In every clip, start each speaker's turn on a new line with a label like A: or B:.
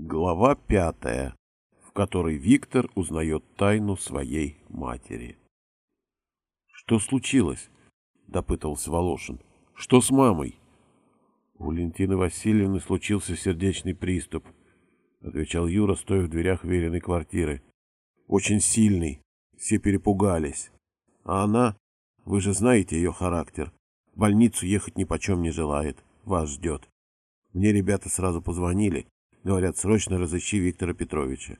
A: Глава пятая, в которой Виктор узнает тайну своей матери. «Что случилось?» — допытался Волошин. «Что с мамой?» «У Валентины Васильевны случился сердечный приступ», — отвечал Юра, стоя в дверях веренной квартиры. «Очень сильный. Все перепугались. А она, вы же знаете ее характер, в больницу ехать ни почем не желает, вас ждет. Мне ребята сразу позвонили, говорят, срочно разыщи Виктора Петровича.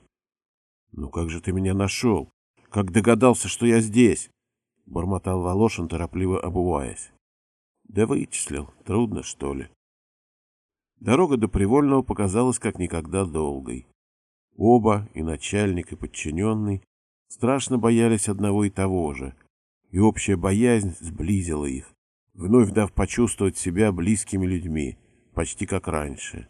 A: «Ну как же ты меня нашел? Как догадался, что я здесь?» — бормотал Волошин, торопливо обуваясь. «Да вычислил. Трудно, что ли?» Дорога до Привольного показалась как никогда долгой. Оба, и начальник, и подчиненный, страшно боялись одного и того же, и общая боязнь сблизила их, вновь дав почувствовать себя близкими людьми, почти как раньше.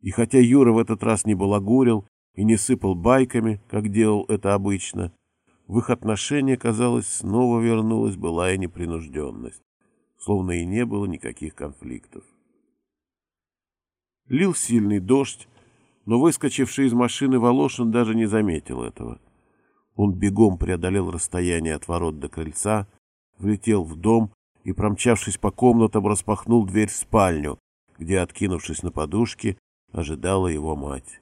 A: И хотя Юра в этот раз не балагурил и не сыпал байками, как делал это обычно, в их отношении, казалось, снова вернулась былая непринужденность, словно и не было никаких конфликтов. Лил сильный дождь, но выскочивший из машины Волошин даже не заметил этого. Он бегом преодолел расстояние от ворот до крыльца, влетел в дом и, промчавшись по комнатам, распахнул дверь в спальню, где, откинувшись на подушке, ожидала его мать.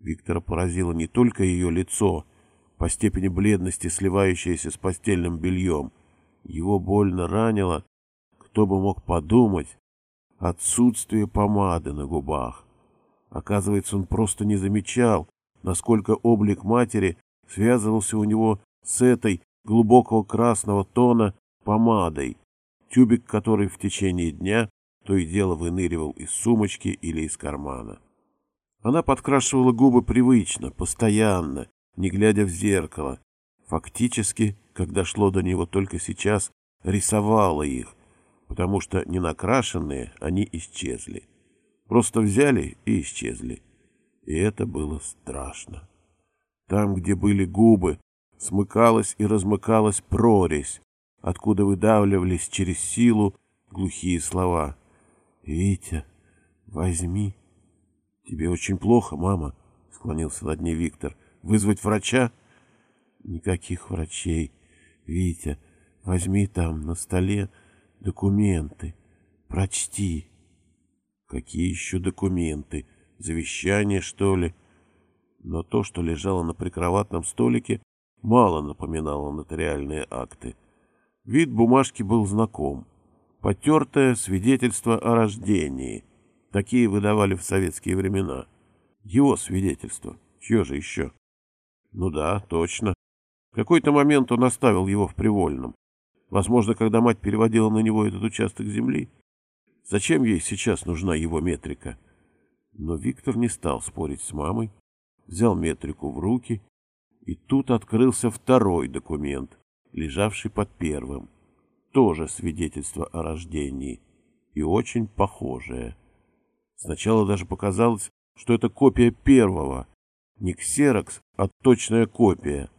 A: Виктора поразило не только ее лицо, по степени бледности сливающееся с постельным бельем. Его больно ранило, кто бы мог подумать, отсутствие помады на губах. Оказывается, он просто не замечал, насколько облик матери связывался у него с этой глубокого красного тона помадой, тюбик которой в течение дня то и дело выныривал из сумочки или из кармана. Она подкрашивала губы привычно, постоянно, не глядя в зеркало. Фактически, когда шло до него только сейчас, рисовала их, потому что не накрашенные они исчезли. Просто взяли и исчезли. И это было страшно. Там, где были губы, смыкалась и размыкалась прорезь, откуда выдавливались через силу глухие слова. «Витя, возьми». «Тебе очень плохо, мама», — склонился над ней Виктор. «Вызвать врача?» «Никаких врачей. Витя, возьми там на столе Документы. Прочти. Какие еще документы? Завещание, что ли? Но то, что лежало на прикроватном столике, мало напоминало нотариальные акты. Вид бумажки был знаком. Потертое свидетельство о рождении. Такие выдавали в советские времена. Его свидетельство. Чье же еще? Ну да, точно. В какой-то момент он оставил его в Привольном. Возможно, когда мать переводила на него этот участок земли. Зачем ей сейчас нужна его метрика? Но Виктор не стал спорить с мамой, взял метрику в руки, и тут открылся второй документ, лежавший под первым. Тоже свидетельство о рождении, и очень похожее. Сначала даже показалось, что это копия первого, не ксерокс, а точная копия.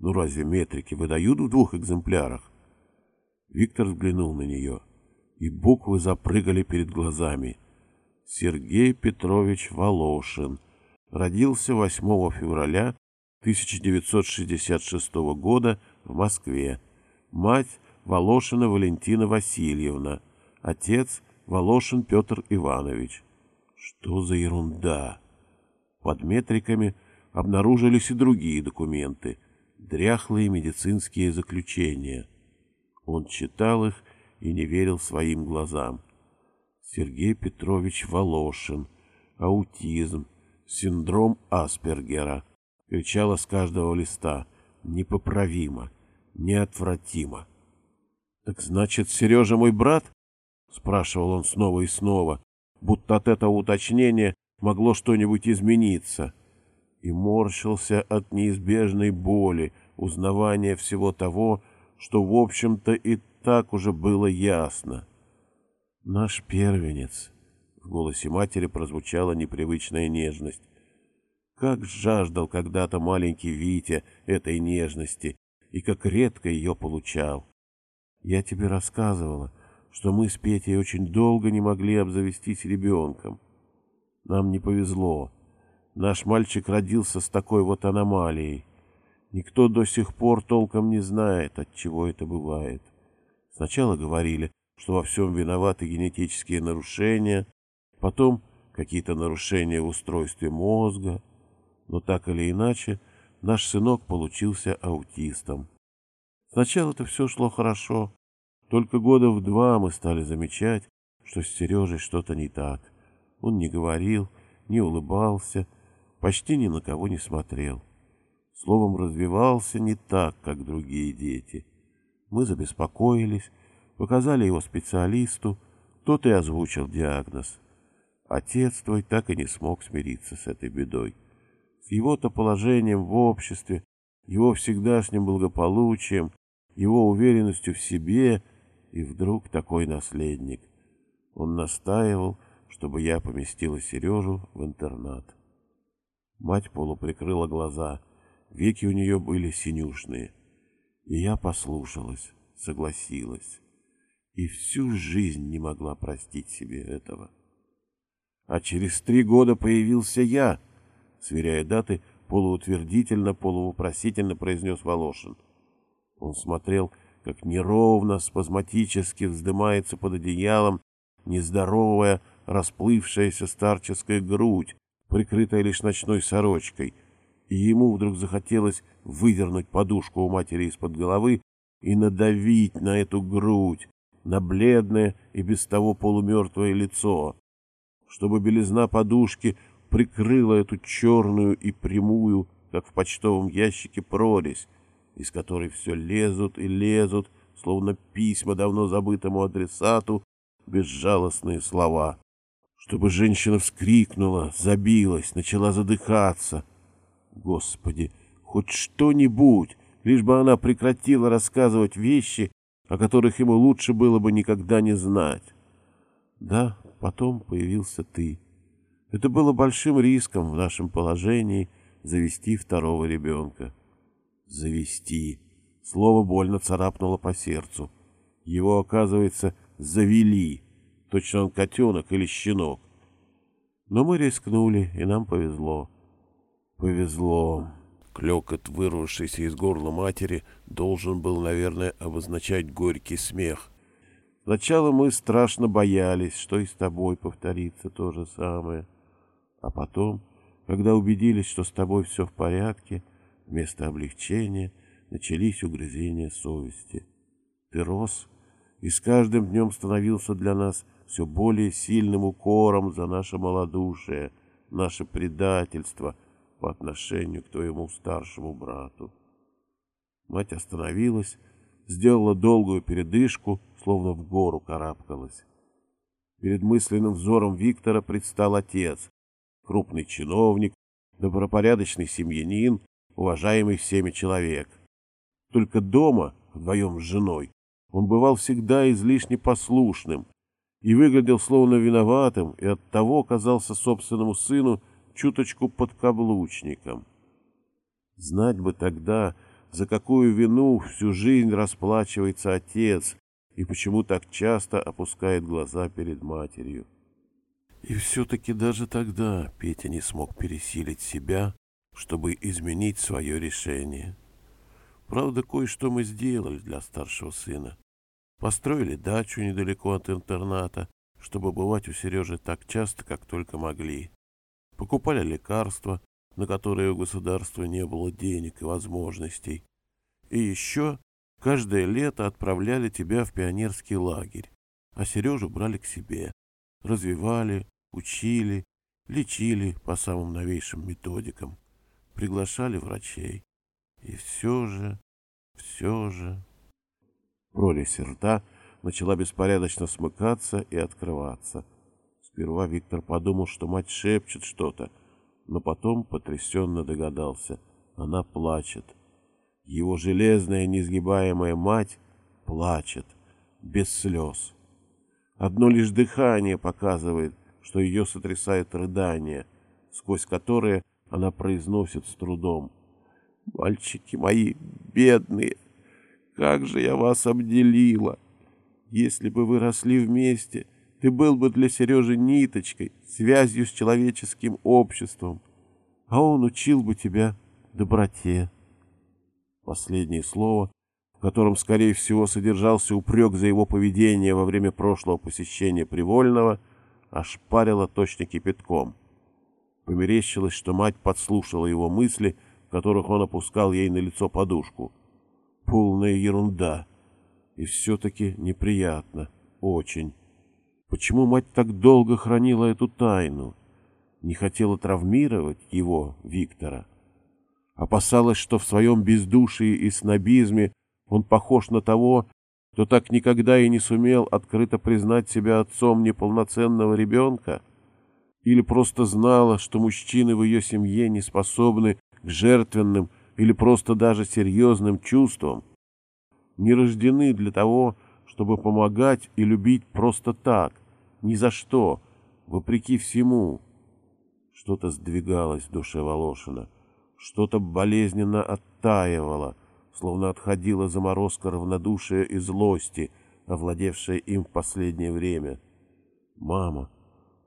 A: Ну разве метрики выдают в двух экземплярах? Виктор взглянул на нее, и буквы запрыгали перед глазами. Сергей Петрович Волошин родился 8 февраля 1966 года в Москве. Мать Волошина Валентина Васильевна, отец Волошин Петр Иванович. Что за ерунда? Под метриками обнаружились и другие документы, дряхлые медицинские заключения. Он читал их и не верил своим глазам. Сергей Петрович Волошин. Аутизм. Синдром Аспергера. Кричало с каждого листа. Непоправимо. Неотвратимо. «Так значит, Сережа мой брат?» — спрашивал он снова и снова, будто от этого уточнения могло что-нибудь измениться. И морщился от неизбежной боли, узнавания всего того, что, в общем-то, и так уже было ясно. «Наш первенец», — в голосе матери прозвучала непривычная нежность. Как жаждал когда-то маленький Витя этой нежности и как редко ее получал. Я тебе рассказывала, что мы с Петей очень долго не могли обзавестись ребенком. Нам не повезло. Наш мальчик родился с такой вот аномалией. Никто до сих пор толком не знает, от чего это бывает. Сначала говорили, что во всем виноваты генетические нарушения, потом какие-то нарушения в устройстве мозга. Но так или иначе, наш сынок получился аутистом. Сначала-то все шло хорошо. Только года в два мы стали замечать, что с Сережей что-то не так. Он не говорил, не улыбался, почти ни на кого не смотрел. Словом, развивался не так, как другие дети. Мы забеспокоились, показали его специалисту, тот и озвучил диагноз. Отец твой так и не смог смириться с этой бедой. С его-то положением в обществе, его всегдашним благополучием, его уверенностью в себе, и вдруг такой наследник. Он настаивал, чтобы я поместила Сережу в интернат. Мать полуприкрыла глаза — Веки у нее были синюшные. И я послушалась, согласилась. И всю жизнь не могла простить себе этого. А через три года появился я, сверяя даты, полуутвердительно, полувопросительно произнес Волошин. Он смотрел, как неровно, спазматически вздымается под одеялом нездоровая, расплывшаяся старческая грудь, прикрытая лишь ночной сорочкой — и ему вдруг захотелось выдернуть подушку у матери из-под головы и надавить на эту грудь, на бледное и без того полумертвое лицо, чтобы белизна подушки прикрыла эту черную и прямую, как в почтовом ящике, прорезь, из которой все лезут и лезут, словно письма давно забытому адресату, безжалостные слова. Чтобы женщина вскрикнула, забилась, начала задыхаться, Господи, хоть что-нибудь, лишь бы она прекратила рассказывать вещи, о которых ему лучше было бы никогда не знать. Да, потом появился ты. Это было большим риском в нашем положении завести второго ребенка. Завести. Слово больно царапнуло по сердцу. Его, оказывается, завели. Точно он котенок или щенок. Но мы рискнули, и нам повезло. Повезло. Клекот, вырвавшийся из горла матери, должен был, наверное, обозначать горький смех. Сначала мы страшно боялись, что и с тобой повторится то же самое. А потом, когда убедились, что с тобой все в порядке, вместо облегчения начались угрызения совести. Ты рос, и с каждым днем становился для нас все более сильным укором за наше малодушие, наше предательство — по отношению к твоему старшему брату. Мать остановилась, сделала долгую передышку, словно в гору карабкалась. Перед мысленным взором Виктора предстал отец, крупный чиновник, добропорядочный семьянин, уважаемый всеми человек. Только дома, вдвоем с женой, он бывал всегда излишне послушным и выглядел словно виноватым, и оттого казался собственному сыну чуточку под каблучником. Знать бы тогда, за какую вину всю жизнь расплачивается отец и почему так часто опускает глаза перед матерью. И все-таки даже тогда Петя не смог пересилить себя, чтобы изменить свое решение. Правда, кое-что мы сделали для старшего сына. Построили дачу недалеко от интерната, чтобы бывать у Сережи так часто, как только могли покупали лекарства, на которые у государства не было денег и возможностей. И еще каждое лето отправляли тебя в пионерский лагерь, а Сережу брали к себе, развивали, учили, лечили по самым новейшим методикам, приглашали врачей. И все же, все же... Прорезь рта начала беспорядочно смыкаться и открываться — Сперва Виктор подумал, что мать шепчет что-то, но потом потрясенно догадался. Она плачет. Его железная несгибаемая мать плачет, без слез. Одно лишь дыхание показывает, что ее сотрясает рыдание, сквозь которое она произносит с трудом. «Мальчики мои бедные, как же я вас обделила! Если бы вы росли вместе, ты был бы для Сережи ниточкой, связью с человеческим обществом, а он учил бы тебя доброте. Последнее слово, в котором, скорее всего, содержался упрек за его поведение во время прошлого посещения Привольного, ошпарило точно кипятком. Померещилось, что мать подслушала его мысли, в которых он опускал ей на лицо подушку. Полная ерунда. И все-таки неприятно. Очень. Почему мать так долго хранила эту тайну? Не хотела травмировать его, Виктора. Опасалась, что в своем бездушии и снобизме он похож на того, кто так никогда и не сумел открыто признать себя отцом неполноценного ребенка? Или просто знала, что мужчины в ее семье не способны к жертвенным или просто даже серьезным чувствам? Не рождены для того, чтобы помогать и любить просто так, ни за что, вопреки всему. Что-то сдвигалось в душе Волошина, что-то болезненно оттаивало, словно отходила заморозка равнодушия и злости, овладевшая им в последнее время. «Мама,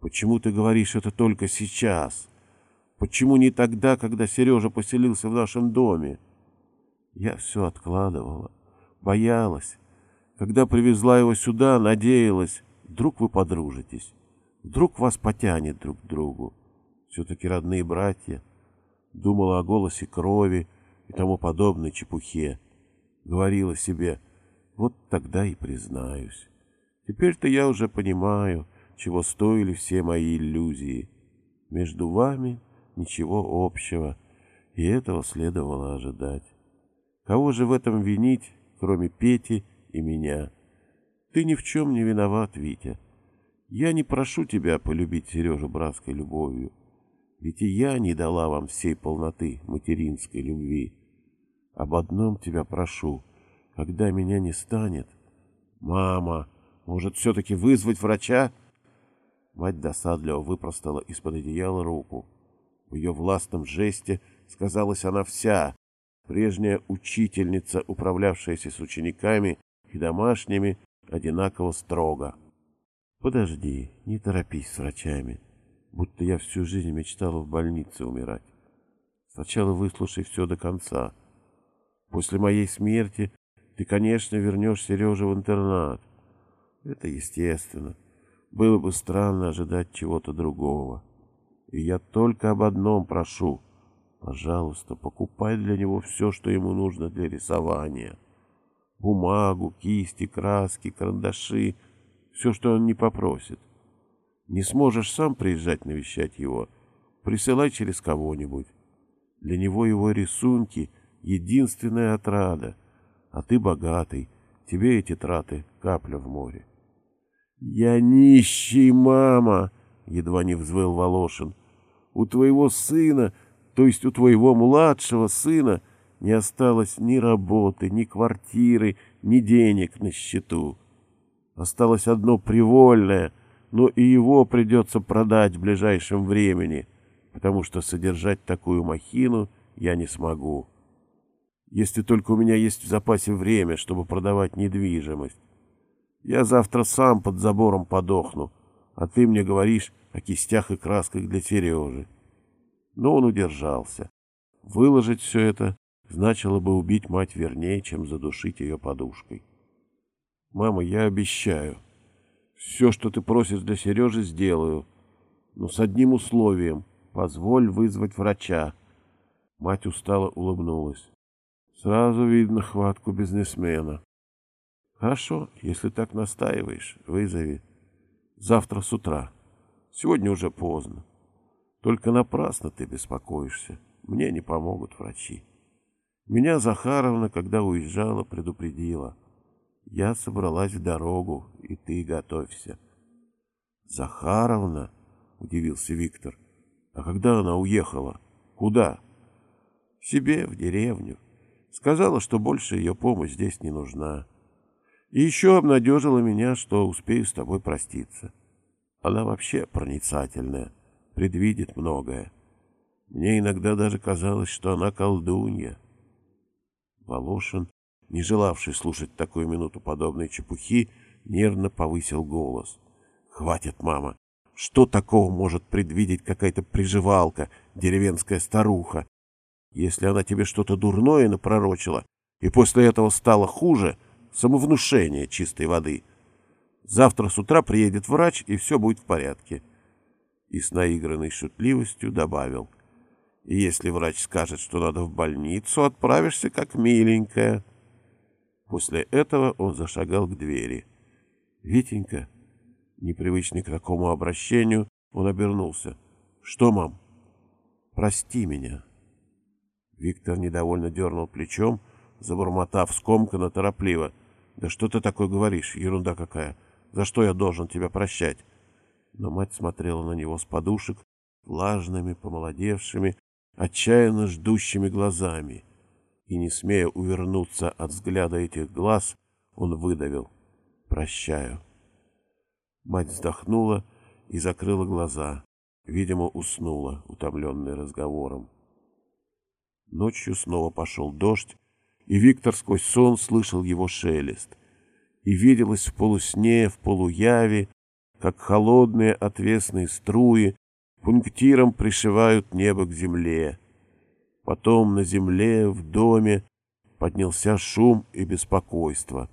A: почему ты говоришь это только сейчас? Почему не тогда, когда Сережа поселился в нашем доме?» Я все откладывала, боялась. Когда привезла его сюда, надеялась, Вдруг вы подружитесь, вдруг вас потянет друг к другу. Все-таки родные братья. Думала о голосе крови и тому подобной чепухе. Говорила себе, вот тогда и признаюсь. Теперь-то я уже понимаю, чего стоили все мои иллюзии. Между вами ничего общего, и этого следовало ожидать. Кого же в этом винить, кроме Пети и меня?» Ты ни в чем не виноват, Витя. Я не прошу тебя полюбить Сережу братской любовью, ведь и я не дала вам всей полноты материнской любви. Об одном тебя прошу, когда меня не станет. Мама, может, все-таки вызвать врача? Мать досадливо выпростала из-под одеяла руку. В ее властном жесте сказалась она вся, прежняя учительница, управлявшаяся с учениками и домашними, одинаково строго. Подожди, не торопись с врачами, будто я всю жизнь мечтала в больнице умирать. Сначала выслушай все до конца. После моей смерти ты, конечно, вернешь Сережу в интернат. Это естественно. Было бы странно ожидать чего-то другого. И я только об одном прошу. Пожалуйста, покупай для него все, что ему нужно для рисования бумагу, кисти, краски, карандаши, все, что он не попросит. Не сможешь сам приезжать навещать его, присылай через кого-нибудь. Для него его рисунки — единственная отрада, а ты богатый, тебе эти траты — капля в море. — Я нищий, мама! — едва не взвыл Волошин. — У твоего сына, то есть у твоего младшего сына — не осталось ни работы, ни квартиры, ни денег на счету. Осталось одно привольное, но и его придется продать в ближайшем времени, потому что содержать такую махину я не смогу. Если только у меня есть в запасе время, чтобы продавать недвижимость. Я завтра сам под забором подохну, а ты мне говоришь о кистях и красках для Сережи. Но он удержался. Выложить все это значило бы убить мать вернее, чем задушить ее подушкой. «Мама, я обещаю. Все, что ты просишь для Сережи, сделаю. Но с одним условием. Позволь вызвать врача». Мать устало улыбнулась. Сразу видно хватку бизнесмена. «Хорошо, если так настаиваешь, вызови. Завтра с утра. Сегодня уже поздно. Только напрасно ты беспокоишься. Мне не помогут врачи». Меня Захаровна, когда уезжала, предупредила. Я собралась в дорогу, и ты готовься. Захаровна? Удивился Виктор. А когда она уехала? Куда? Себе, в деревню. Сказала, что больше ее помощь здесь не нужна. И еще обнадежила меня, что успею с тобой проститься. Она вообще проницательная, предвидит многое. Мне иногда даже казалось, что она колдунья. Волошин, не желавший слушать такую минуту подобной чепухи, нервно повысил голос. Хватит, мама. Что такого может предвидеть какая-то приживалка, деревенская старуха? Если она тебе что-то дурное напророчила, и после этого стало хуже, самовнушение чистой воды. Завтра с утра приедет врач, и все будет в порядке. И с наигранной шутливостью добавил. И если врач скажет, что надо в больницу, отправишься как миленькая. После этого он зашагал к двери. «Витенька», непривычный к такому обращению, он обернулся. «Что, мам?» «Прости меня». Виктор недовольно дернул плечом, забормотав скомканно торопливо. «Да что ты такое говоришь? Ерунда какая! За что я должен тебя прощать?» Но мать смотрела на него с подушек, влажными, помолодевшими, отчаянно ждущими глазами. И, не смея увернуться от взгляда этих глаз, он выдавил «Прощаю». Мать вздохнула и закрыла глаза. Видимо, уснула, утомленная разговором. Ночью снова пошел дождь, и Виктор сквозь сон слышал его шелест. И виделось в полусне, в полуяве, как холодные отвесные струи пунктиром пришивают небо к земле. Потом на земле, в доме, поднялся шум и беспокойство.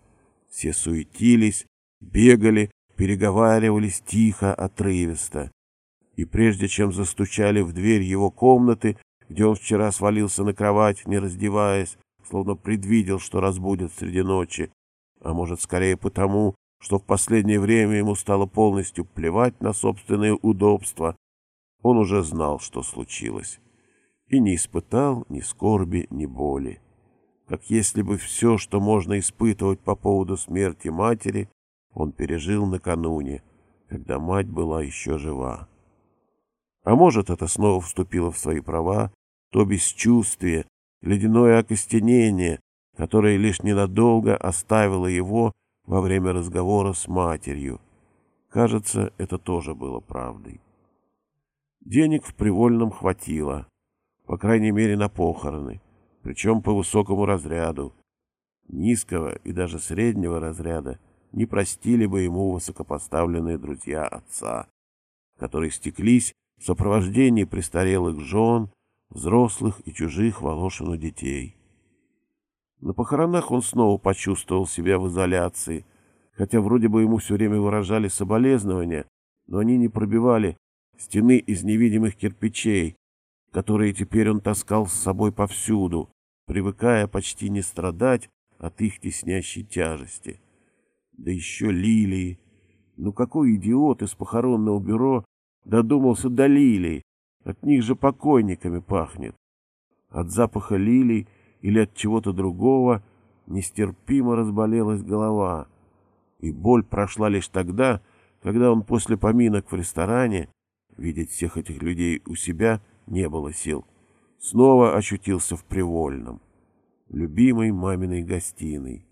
A: Все суетились, бегали, переговаривались тихо, отрывисто. И прежде чем застучали в дверь его комнаты, где он вчера свалился на кровать, не раздеваясь, словно предвидел, что разбудят среди ночи, а может, скорее потому, что в последнее время ему стало полностью плевать на собственные удобства, он уже знал, что случилось, и не испытал ни скорби, ни боли. Как если бы все, что можно испытывать по поводу смерти матери, он пережил накануне, когда мать была еще жива. А может, это снова вступило в свои права, то бесчувствие, ледяное окостенение, которое лишь ненадолго оставило его во время разговора с матерью. Кажется, это тоже было правдой. Денег в Привольном хватило, по крайней мере на похороны, причем по высокому разряду. Низкого и даже среднего разряда – не простили бы ему высокопоставленные друзья отца, которые стеклись в сопровождении престарелых жен, взрослых и чужих Волошину детей. На похоронах он снова почувствовал себя в изоляции, хотя вроде бы ему все время выражали соболезнования, но они не пробивали стены из невидимых кирпичей, которые теперь он таскал с собой повсюду, привыкая почти не страдать от их теснящей тяжести. Да еще лилии. Ну какой идиот из похоронного бюро додумался до лилий? От них же покойниками пахнет. От запаха лилий или от чего-то другого нестерпимо разболелась голова. И боль прошла лишь тогда, когда он после поминок в ресторане, видеть всех этих людей у себя не было сил, снова ощутился в Привольном, любимой маминой гостиной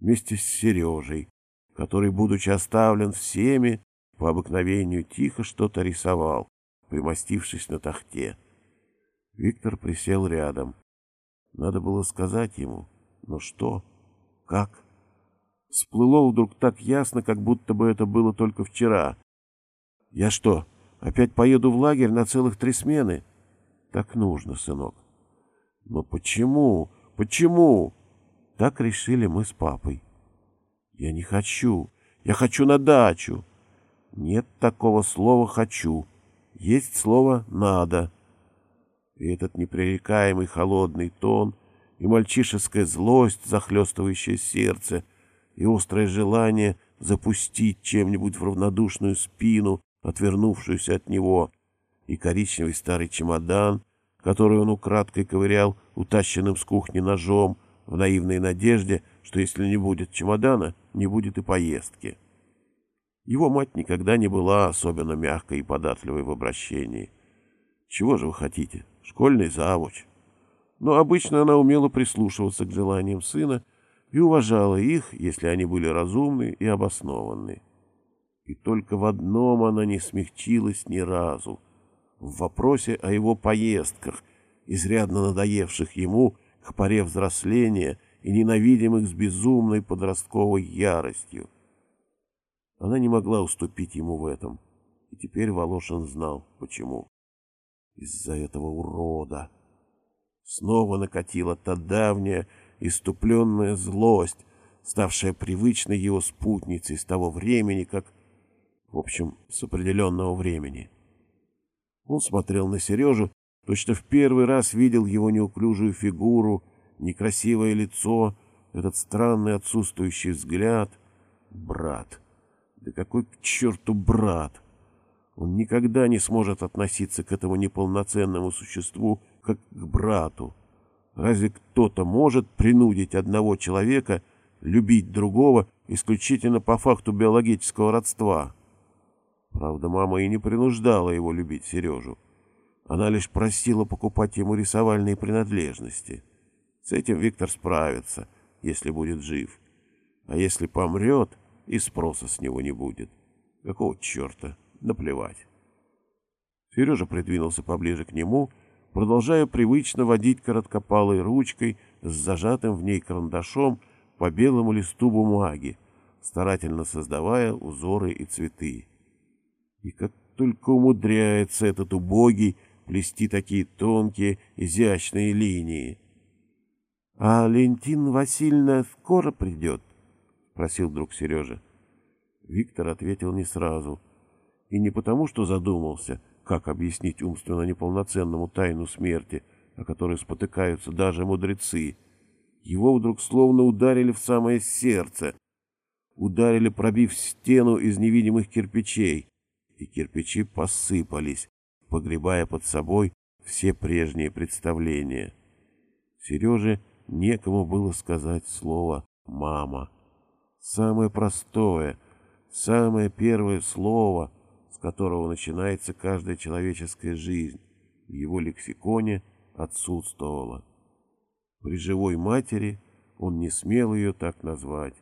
A: вместе с Сережей, который, будучи оставлен всеми, по обыкновению тихо что-то рисовал, примостившись на тахте. Виктор присел рядом. Надо было сказать ему, но что, как? Всплыло вдруг так ясно, как будто бы это было только вчера. Я что, опять поеду в лагерь на целых три смены? Так нужно, сынок. Но почему? Почему? Так решили мы с папой. Я не хочу. Я хочу на дачу. Нет такого слова «хочу». Есть слово «надо». И этот непререкаемый холодный тон, и мальчишеская злость, захлестывающая сердце, и острое желание запустить чем-нибудь в равнодушную спину, отвернувшуюся от него, и коричневый старый чемодан, который он украдкой ковырял утащенным с кухни ножом, в наивной надежде, что если не будет чемодана, не будет и поездки. Его мать никогда не была особенно мягкой и податливой в обращении. Чего же вы хотите? Школьный завуч. Но обычно она умела прислушиваться к желаниям сына и уважала их, если они были разумны и обоснованы. И только в одном она не смягчилась ни разу — в вопросе о его поездках, изрядно надоевших ему к поре взросления и ненавидимых с безумной подростковой яростью. Она не могла уступить ему в этом. И теперь Волошин знал, почему. Из-за этого урода. Снова накатила та давняя, иступленная злость, ставшая привычной его спутницей с того времени, как... В общем, с определенного времени. Он смотрел на Сережу, точно в первый раз видел его неуклюжую фигуру, некрасивое лицо, этот странный отсутствующий взгляд. Брат. Да какой к черту брат? Он никогда не сможет относиться к этому неполноценному существу как к брату. Разве кто-то может принудить одного человека любить другого исключительно по факту биологического родства? Правда, мама и не принуждала его любить Сережу. Она лишь просила покупать ему рисовальные принадлежности. С этим Виктор справится, если будет жив. А если помрет, и спроса с него не будет. Какого черта? Наплевать. Сережа придвинулся поближе к нему, продолжая привычно водить короткопалой ручкой с зажатым в ней карандашом по белому листу бумаги, старательно создавая узоры и цветы. И как только умудряется этот убогий плести такие тонкие, изящные линии. — А Лентин Васильевна скоро придет? — спросил вдруг Сережа. Виктор ответил не сразу. И не потому, что задумался, как объяснить умственно неполноценному тайну смерти, о которой спотыкаются даже мудрецы. Его вдруг словно ударили в самое сердце. Ударили, пробив стену из невидимых кирпичей и кирпичи посыпались, погребая под собой все прежние представления. Сереже некому было сказать слово «мама». Самое простое, самое первое слово, с которого начинается каждая человеческая жизнь, в его лексиконе отсутствовало. При живой матери он не смел ее так назвать.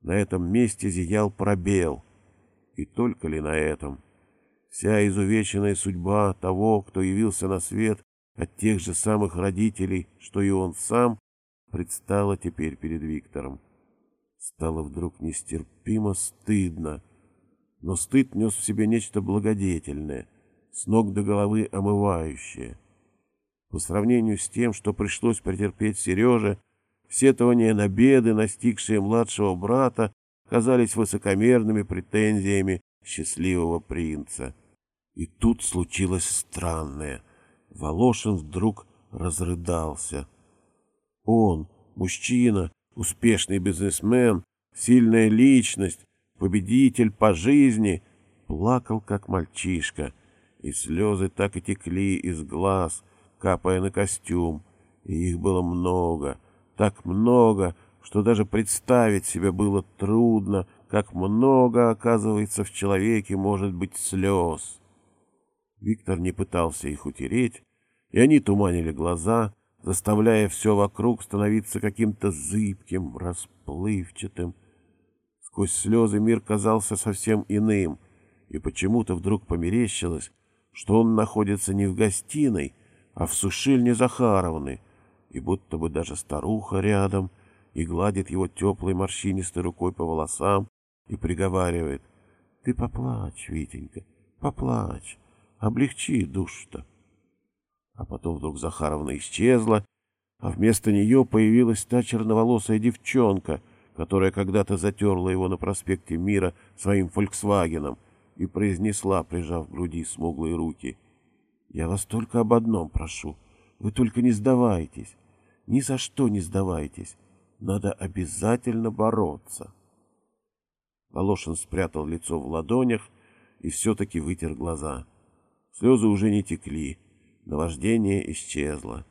A: На этом месте зиял пробел — и только ли на этом? Вся изувеченная судьба того, кто явился на свет от тех же самых родителей, что и он сам, предстала теперь перед Виктором. Стало вдруг нестерпимо стыдно, но стыд нес в себе нечто благодетельное, с ног до головы омывающее. По сравнению с тем, что пришлось претерпеть Сереже, сетования на беды, настигшие младшего брата, казались высокомерными претензиями счастливого принца. И тут случилось странное. Волошин вдруг разрыдался. Он, мужчина, успешный бизнесмен, сильная личность, победитель по жизни, плакал, как мальчишка, и слезы так и текли из глаз, капая на костюм, и их было много, так много, что даже представить себе было трудно, как много, оказывается, в человеке может быть слез. Виктор не пытался их утереть, и они туманили глаза, заставляя все вокруг становиться каким-то зыбким, расплывчатым. Сквозь слезы мир казался совсем иным, и почему-то вдруг померещилось, что он находится не в гостиной, а в сушильне Захаровны, и будто бы даже старуха рядом — и гладит его теплой морщинистой рукой по волосам и приговаривает. — Ты поплачь, Витенька, поплачь, облегчи душу-то. А потом вдруг Захаровна исчезла, а вместо нее появилась та черноволосая девчонка, которая когда-то затерла его на проспекте Мира своим «Фольксвагеном» и произнесла, прижав к груди смуглые руки. «Я вас только об одном прошу. Вы только не сдавайтесь. Ни за что не сдавайтесь. Надо обязательно бороться. Волошин спрятал лицо в ладонях и все-таки вытер глаза. Слезы уже не текли, наваждение исчезло.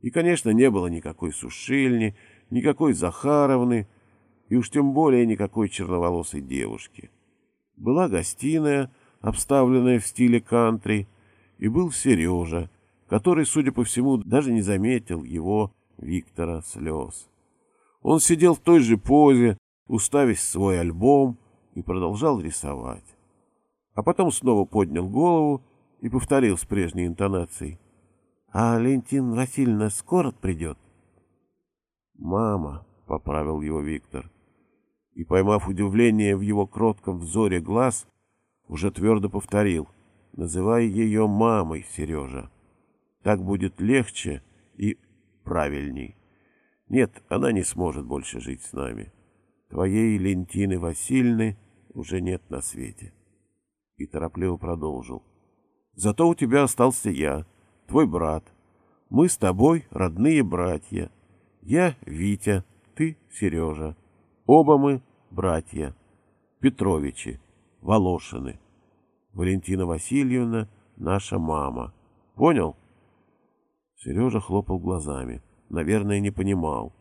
A: И, конечно, не было никакой сушильни, никакой Захаровны, и уж тем более никакой черноволосой девушки. Была гостиная, обставленная в стиле кантри, и был Сережа, который, судя по всему, даже не заметил его, Виктора, слез. Он сидел в той же позе, уставив свой альбом, и продолжал рисовать. А потом снова поднял голову и повторил с прежней интонацией. — А Лентин Васильевна скоро придет? — Мама, — поправил его Виктор. И, поймав удивление в его кротком взоре глаз, уже твердо повторил. Называй ее мамой, Сережа. Так будет легче и правильней. Нет, она не сможет больше жить с нами. Твоей Лентины Васильны уже нет на свете. И торопливо продолжил. Зато у тебя остался я, твой брат. Мы с тобой родные братья. Я Витя, ты Сережа. Оба мы братья. Петровичи, Волошины. Валентина Васильевна — наша мама. Понял? Сережа хлопал глазами. Наверное, не понимал.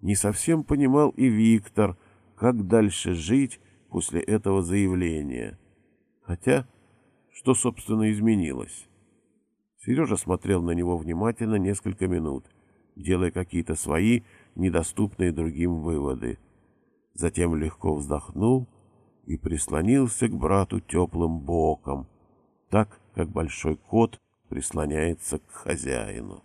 A: Не совсем понимал и Виктор, как дальше жить после этого заявления. Хотя, что, собственно, изменилось? Сережа смотрел на него внимательно несколько минут, делая какие-то свои, недоступные другим выводы. Затем легко вздохнул и прислонился к брату теплым боком, так, как большой кот прислоняется к хозяину.